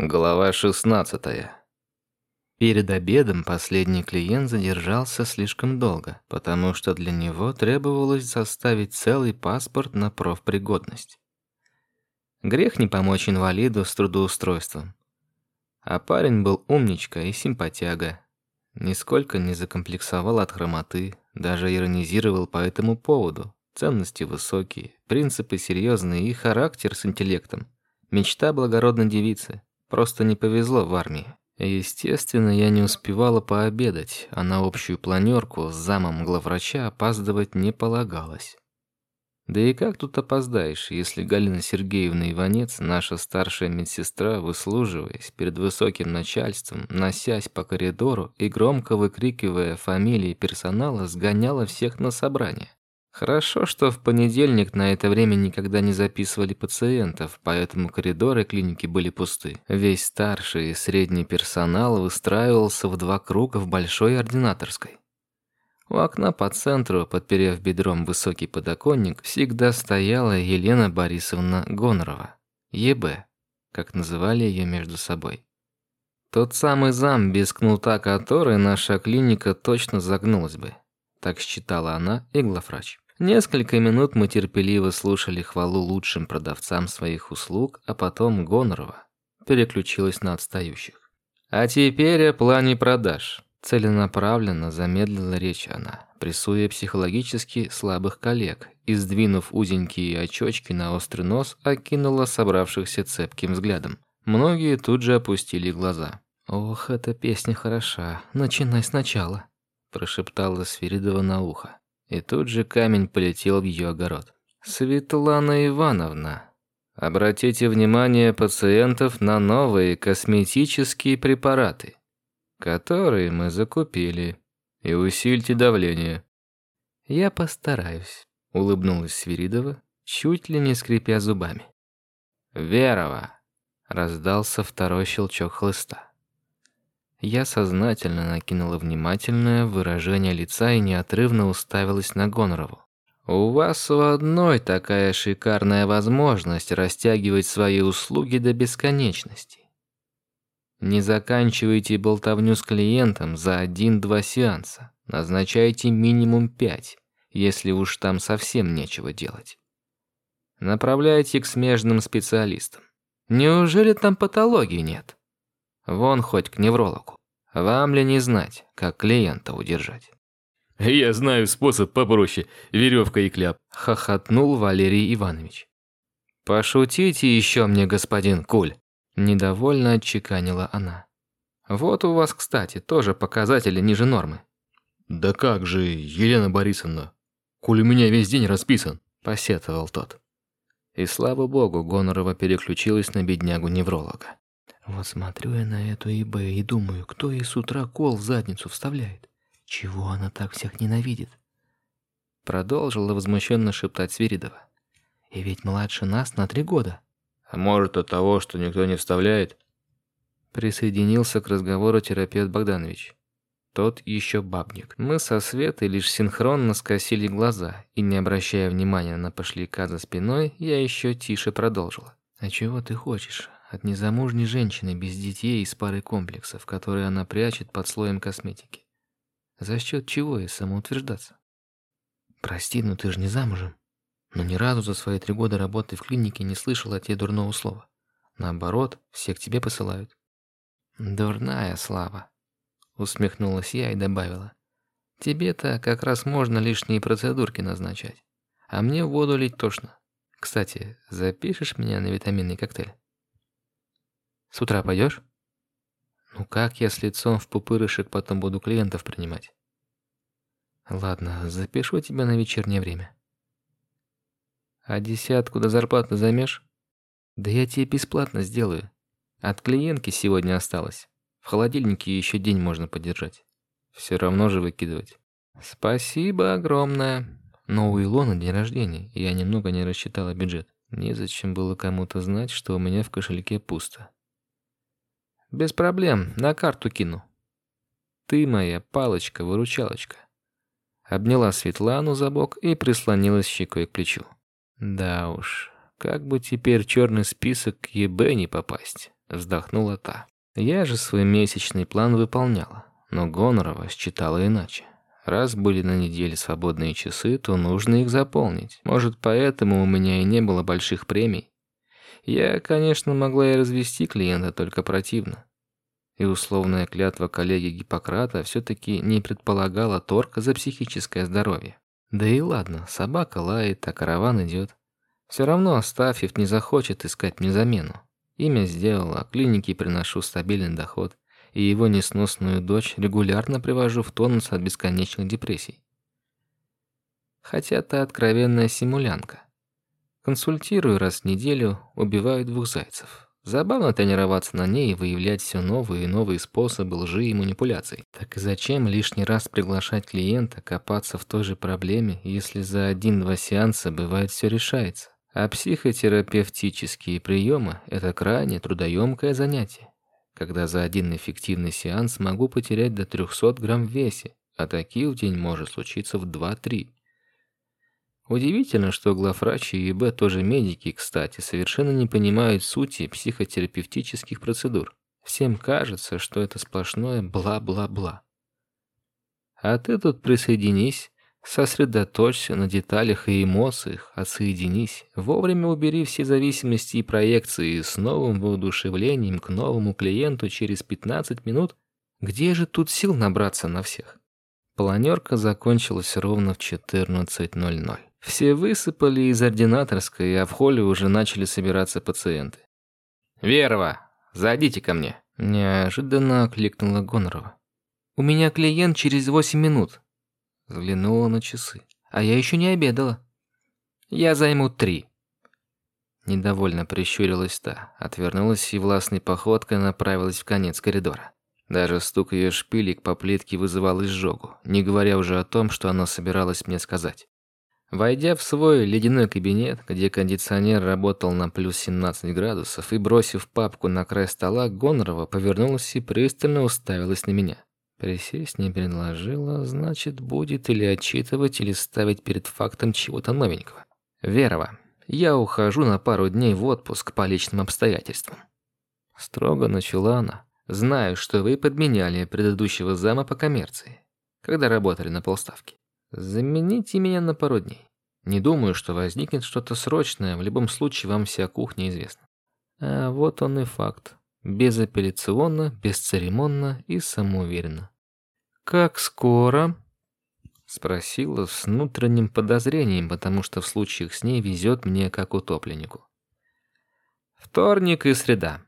Глава 16. Перед обедом последний клиент задержался слишком долго, потому что для него требовалось составить целый паспорт на профпригодность. Грех не помочь инвалиду с трудоустройством. А парень был умничка и симпатяга. Нисколько не закомплексовал от хромоты, даже иронизировал по этому поводу. Ценности высокие, принципы серьезные и характер с интеллектом. Мечта благородной девицы. Просто не повезло в армии. Естественно, я не успевала пообедать, а на общую планерку с замом главврача опаздывать не полагалось. Да и как тут опоздаешь, если Галина Сергеевна Иванец, наша старшая медсестра, выслуживаясь перед высоким начальством, носясь по коридору и громко выкрикивая фамилии персонала, сгоняла всех на собрание. Хорошо, что в понедельник на это время никогда не записывали пациентов, поэтому коридоры клиники были пусты. Весь старший и средний персонал выстраивался в два круга в большой ординаторской. У окна по центру, подперев бедром высокий подоконник, всегда стояла Елена Борисовна Гонорова, ЕБ, как называли ее между собой. Тот самый зам, без кнута которой наша клиника точно загнулась бы. Так считала она и главврач. Несколько минут мы терпеливо слушали хвалу лучшим продавцам своих услуг, а потом Гонорова переключилась на отстающих. А теперь о плане продаж. Целенаправленно замедлила речь она, прессуя психологически слабых коллег и, сдвинув узенькие очечки на острый нос, окинула собравшихся цепким взглядом. Многие тут же опустили глаза. «Ох, эта песня хороша. Начинай сначала», – прошептала Свиридова на ухо. И тут же камень полетел в ее огород. «Светлана Ивановна, обратите внимание пациентов на новые косметические препараты, которые мы закупили, и усильте давление». «Я постараюсь», — улыбнулась Свиридова, чуть ли не скрипя зубами. «Верова!» — раздался второй щелчок хлыста. Я сознательно накинула внимательное выражение лица и неотрывно уставилась на Гонорову. У вас у одной такая шикарная возможность растягивать свои услуги до бесконечности. Не заканчивайте болтовню с клиентом за один-два сеанса. Назначайте минимум пять, если уж там совсем нечего делать. Направляйте к смежным специалистам. Неужели там патологии нет? Вон хоть к неврологу. Вам ли не знать, как клиента удержать? Я знаю способ попроще. Веревка и кляп. Хохотнул Валерий Иванович. Пошутите еще мне, господин Куль. Недовольно отчеканила она. Вот у вас, кстати, тоже показатели ниже нормы. Да как же, Елена Борисовна, Куль у меня весь день расписан. Посетовал тот. И слава богу, Гонорова переключилась на беднягу-невролога. Вот смотрю я на эту ИБ и думаю, кто ей с утра кол в задницу вставляет? Чего она так всех ненавидит? Продолжила возмущенно шептать Свиридова. И ведь младше нас на три года. А может от того, что никто не вставляет? Присоединился к разговору терапевт Богданович. Тот еще бабник. Мы со Светой лишь синхронно скосили глаза, и не обращая внимания на пошляка за спиной, я еще тише продолжила. «А чего ты хочешь? От незамужней женщины без детей и с парой комплексов, которые она прячет под слоем косметики. За счет чего ей самоутверждаться? Прости, но ты же не замужем. Но ни разу за свои три года работы в клинике не слышала от тебе дурного слова. Наоборот, все к тебе посылают. Дурная слава. Усмехнулась я и добавила. Тебе-то как раз можно лишние процедурки назначать. А мне воду лить тошно. Кстати, запишешь меня на витаминный коктейль? С утра пойдешь? Ну как я с лицом в пупырышек потом буду клиентов принимать? Ладно, запишу тебя на вечернее время. А десятку до зарплаты займешь? Да я тебе бесплатно сделаю. От клиентки сегодня осталось. В холодильнике еще день можно подержать. Все равно же выкидывать. Спасибо огромное. Но у Илона день рождения, и я немного не рассчитала бюджет. Незачем было кому-то знать, что у меня в кошельке пусто. Без проблем, на карту кину. Ты моя палочка-выручалочка. Обняла Светлану за бок и прислонилась щекой к плечу. Да уж, как бы теперь черный список ЕБ не попасть. вздохнула та. Я же свой месячный план выполняла, но Гонорова считала иначе. Раз были на неделе свободные часы, то нужно их заполнить. Может, поэтому у меня и не было больших премий. Я, конечно, могла и развести клиента, только противно. И условная клятва коллеги Гиппократа все-таки не предполагала торка за психическое здоровье. Да и ладно, собака лает, а караван идет. Все равно Астафьев не захочет искать мне замену. Имя сделала, клинике приношу стабильный доход, и его несносную дочь регулярно привожу в тонус от бесконечных депрессий. Хотя та откровенная симулянка. Консультирую раз в неделю, убиваю двух зайцев. Забавно тренироваться на ней и выявлять все новые и новые способы лжи и манипуляций. Так и зачем лишний раз приглашать клиента копаться в той же проблеме, если за один-два сеанса бывает все решается? А психотерапевтические приемы – это крайне трудоемкое занятие, когда за один эффективный сеанс могу потерять до 300 грамм в весе, а такие в день может случиться в 2-3. Удивительно, что главврач и ИБ тоже медики, кстати, совершенно не понимают сути психотерапевтических процедур. Всем кажется, что это сплошное бла-бла-бла. А ты тут присоединись, сосредоточься на деталях и эмоциях, отсоединись, вовремя убери все зависимости и проекции с новым воодушевлением к новому клиенту через 15 минут. Где же тут сил набраться на всех? Планерка закончилась ровно в 14.00. Все высыпали из ординаторской, а в холле уже начали собираться пациенты. «Верова, зайдите ко мне!» Неожиданно окликнула Гонорова. «У меня клиент через восемь минут». Взглянула на часы. «А я еще не обедала». «Я займу три». Недовольно прищурилась та, отвернулась и властной походкой направилась в конец коридора. Даже стук ее шпилек по плитке вызывал изжогу, не говоря уже о том, что она собиралась мне сказать. Войдя в свой ледяной кабинет, где кондиционер работал на плюс 17 градусов, и бросив папку на край стола, Гонорова повернулась и пристально уставилась на меня. Присесть не предложила, значит, будет или отчитывать, или ставить перед фактом чего-то новенького. Верова, я ухожу на пару дней в отпуск по личным обстоятельствам. Строго начала она. Знаю, что вы подменяли предыдущего зама по коммерции, когда работали на полставки. Замените меня на пару дней. Не думаю, что возникнет что-то срочное, в любом случае вам вся кухня известна. А вот он и факт. Безапелляционно, бесцеремонно и самоуверенно. «Как скоро?» Спросила с внутренним подозрением, потому что в случаях с ней везет мне как утопленнику. «Вторник и среда.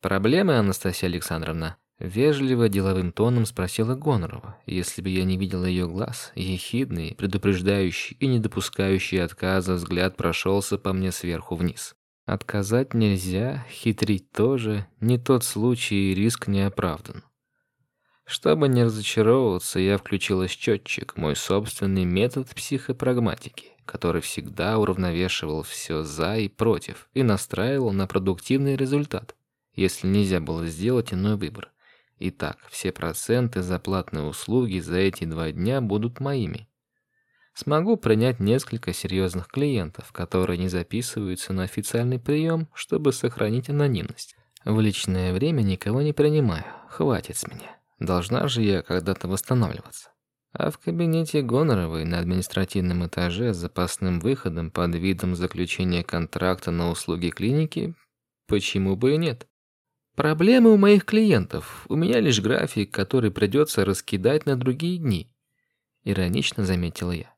Проблемы, Анастасия Александровна?» Вежливо деловым тоном спросила Гонорова, если бы я не видела ее глаз, ехидный, предупреждающий и не допускающий отказа взгляд прошелся по мне сверху вниз. Отказать нельзя, хитрить тоже, не тот случай и риск не оправдан. Чтобы не разочаровываться, я включила счетчик, мой собственный метод психопрагматики, который всегда уравновешивал все за и против и настраивал на продуктивный результат, если нельзя было сделать иной выбор. Итак, все проценты за платные услуги за эти два дня будут моими. Смогу принять несколько серьезных клиентов, которые не записываются на официальный прием, чтобы сохранить анонимность. В личное время никого не принимаю, хватит с меня. Должна же я когда-то восстанавливаться. А в кабинете Гоноровой на административном этаже с запасным выходом под видом заключения контракта на услуги клиники почему бы и нет? Проблемы у моих клиентов. У меня лишь график, который придется раскидать на другие дни. Иронично заметила я.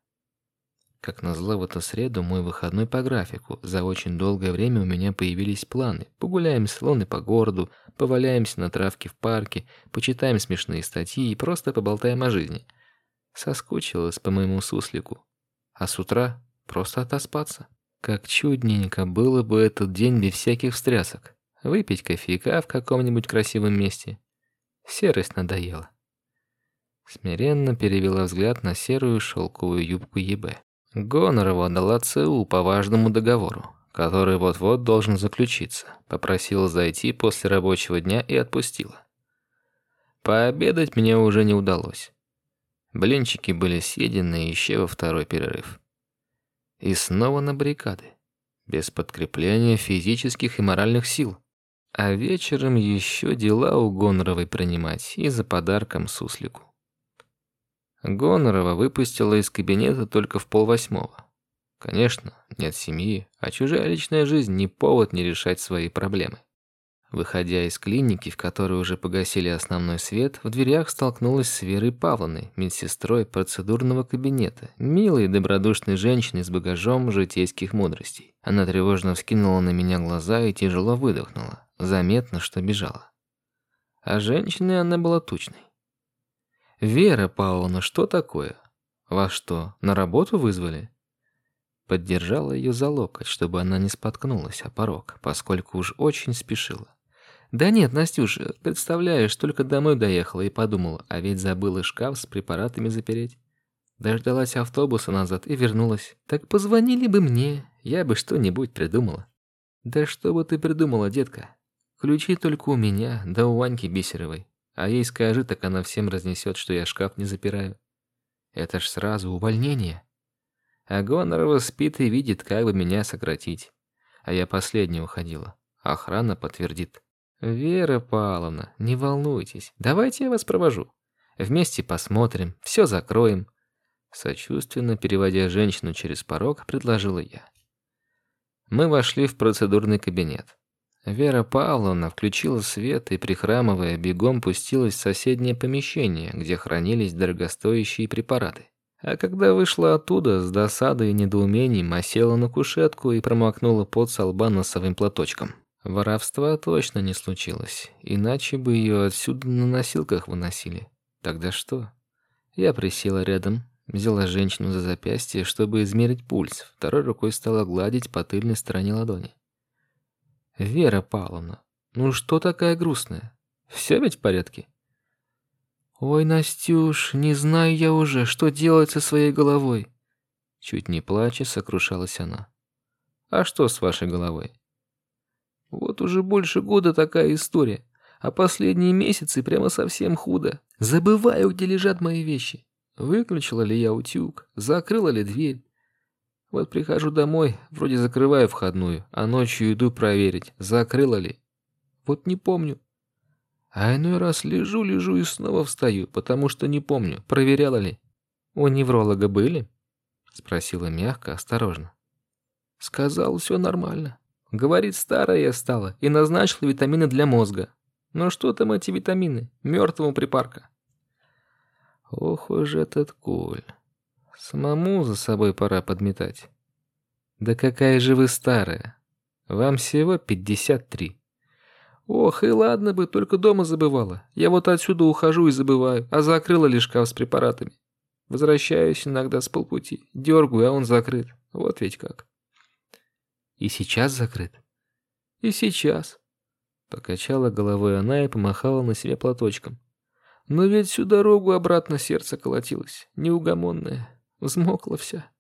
Как назло в эту среду мой выходной по графику. За очень долгое время у меня появились планы. Погуляем салоны по городу, поваляемся на травке в парке, почитаем смешные статьи и просто поболтаем о жизни. Соскучилась по моему суслику. А с утра просто отоспаться. Как чудненько было бы этот день без всяких встрясок. Выпить кофейка в каком-нибудь красивом месте. Серость надоела. Смиренно перевела взгляд на серую шелковую юбку ЕБ. Гонорова дала ЦУ по важному договору, который вот-вот должен заключиться. Попросила зайти после рабочего дня и отпустила. Пообедать мне уже не удалось. Блинчики были съедены еще во второй перерыв. И снова на баррикады. Без подкрепления физических и моральных сил. А вечером еще дела у Гоноровой принимать и за подарком суслику. Гонорова выпустила из кабинета только в полвосьмого. Конечно, нет семьи, а чужая личная жизнь не повод не решать свои проблемы. Выходя из клиники, в которой уже погасили основной свет, в дверях столкнулась с Верой Павловной, медсестрой процедурного кабинета, милой и добродушной женщиной с багажом житейских мудростей. Она тревожно вскинула на меня глаза и тяжело выдохнула. Заметно, что бежала. А женщиной она была тучной. «Вера Павловна, что такое? Вас что, на работу вызвали?» Поддержала ее за локоть, чтобы она не споткнулась о порог, поскольку уж очень спешила. Да нет, Настюш, представляешь, только домой доехала и подумала, а ведь забыла шкаф с препаратами запереть. Дождалась автобуса назад и вернулась. Так позвонили бы мне, я бы что-нибудь придумала. Да что бы ты придумала, детка? Ключи только у меня, да у Ваньки Бисеровой. А ей скажи, так она всем разнесет, что я шкаф не запираю. Это ж сразу увольнение. А Гонорова спит и видит, как бы меня сократить. А я последняя уходила. Охрана подтвердит. «Вера Павловна, не волнуйтесь, давайте я вас провожу. Вместе посмотрим, все закроем». Сочувственно переводя женщину через порог, предложила я. Мы вошли в процедурный кабинет. Вера Павловна включила свет и, прихрамывая, бегом пустилась в соседнее помещение, где хранились дорогостоящие препараты. А когда вышла оттуда, с досадой и недоумением осела на кушетку и промокнула пот со лба носовым платочком. Воровства точно не случилось, иначе бы ее отсюда на носилках выносили. Тогда что? Я присела рядом, взяла женщину за запястье, чтобы измерить пульс, второй рукой стала гладить по тыльной стороне ладони. «Вера Павловна, ну что такая грустная? Все ведь в порядке?» «Ой, Настюш, не знаю я уже, что делать со своей головой». Чуть не плача, сокрушалась она. «А что с вашей головой?» Вот уже больше года такая история. А последние месяцы прямо совсем худо. Забываю, где лежат мои вещи. Выключила ли я утюг? Закрыла ли дверь? Вот прихожу домой, вроде закрываю входную, а ночью иду проверить, закрыла ли. Вот не помню. А иной раз лежу, лежу и снова встаю, потому что не помню, проверяла ли. У невролога были? Спросила мягко, осторожно. Сказал, все нормально. Говорит, старая я стала и назначила витамины для мозга. Но что там эти витамины? Мертвому припарка. Ох уж этот Коль. Самому за собой пора подметать. Да какая же вы старая. Вам всего пятьдесят три. Ох, и ладно бы, только дома забывала. Я вот отсюда ухожу и забываю, а закрыла лишь шкаф с препаратами. Возвращаюсь иногда с полпути, дергаю, а он закрыт. Вот ведь как. И сейчас закрыт. И сейчас. Покачала головой она и помахала на себе платочком. Но ведь всю дорогу обратно сердце колотилось, неугомонное, взмокла вся.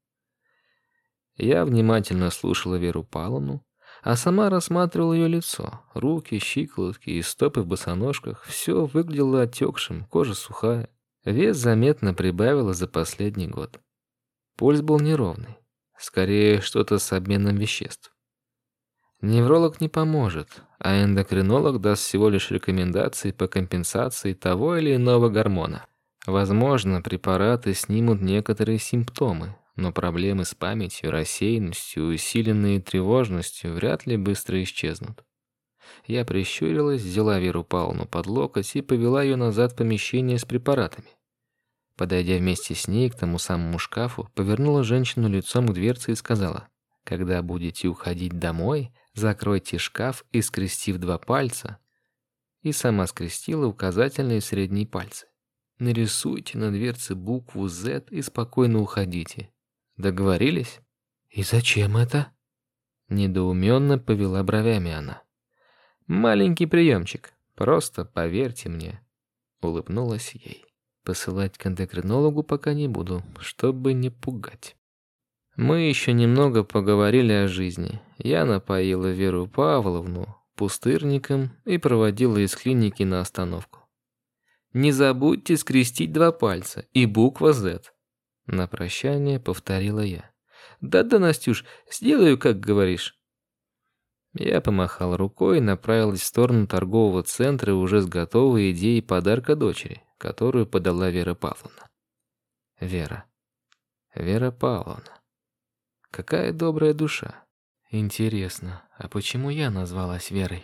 Я внимательно слушала Веру Павловну, а сама рассматривала ее лицо, руки, щиколотки и стопы в босоножках. Все выглядело отекшим, кожа сухая. Вес заметно прибавила за последний год. Пульс был неровный. Скорее, что-то с обменом веществ. Невролог не поможет, а эндокринолог даст всего лишь рекомендации по компенсации того или иного гормона. Возможно, препараты снимут некоторые симптомы, но проблемы с памятью, рассеянностью, усиленные тревожностью вряд ли быстро исчезнут. Я прищурилась, взяла Веру Павловну под локоть и повела ее назад в помещение с препаратами. Подойдя вместе с ней к тому самому шкафу, повернула женщину лицом к дверце и сказала, «Когда будете уходить домой, закройте шкаф и скрестив два пальца». И сама скрестила указательные и средние пальцы. Нарисуйте на дверце букву Z и спокойно уходите. Договорились? И зачем это? Недоуменно повела бровями она. Маленький приемчик. Просто поверьте мне. Улыбнулась ей. Посылать к эндокринологу пока не буду, чтобы не пугать. Мы еще немного поговорили о жизни. Я напоила Веру Павловну пустырником и проводила из клиники на остановку. Не забудьте скрестить два пальца и буква Z. На прощание повторила я. Да-да, Настюш, сделаю, как говоришь. Я помахал рукой и направилась в сторону торгового центра уже с готовой идеей подарка дочери, которую подала Вера Павловна. Вера. Вера Павловна. Какая добрая душа. Интересно, а почему я назвалась Верой?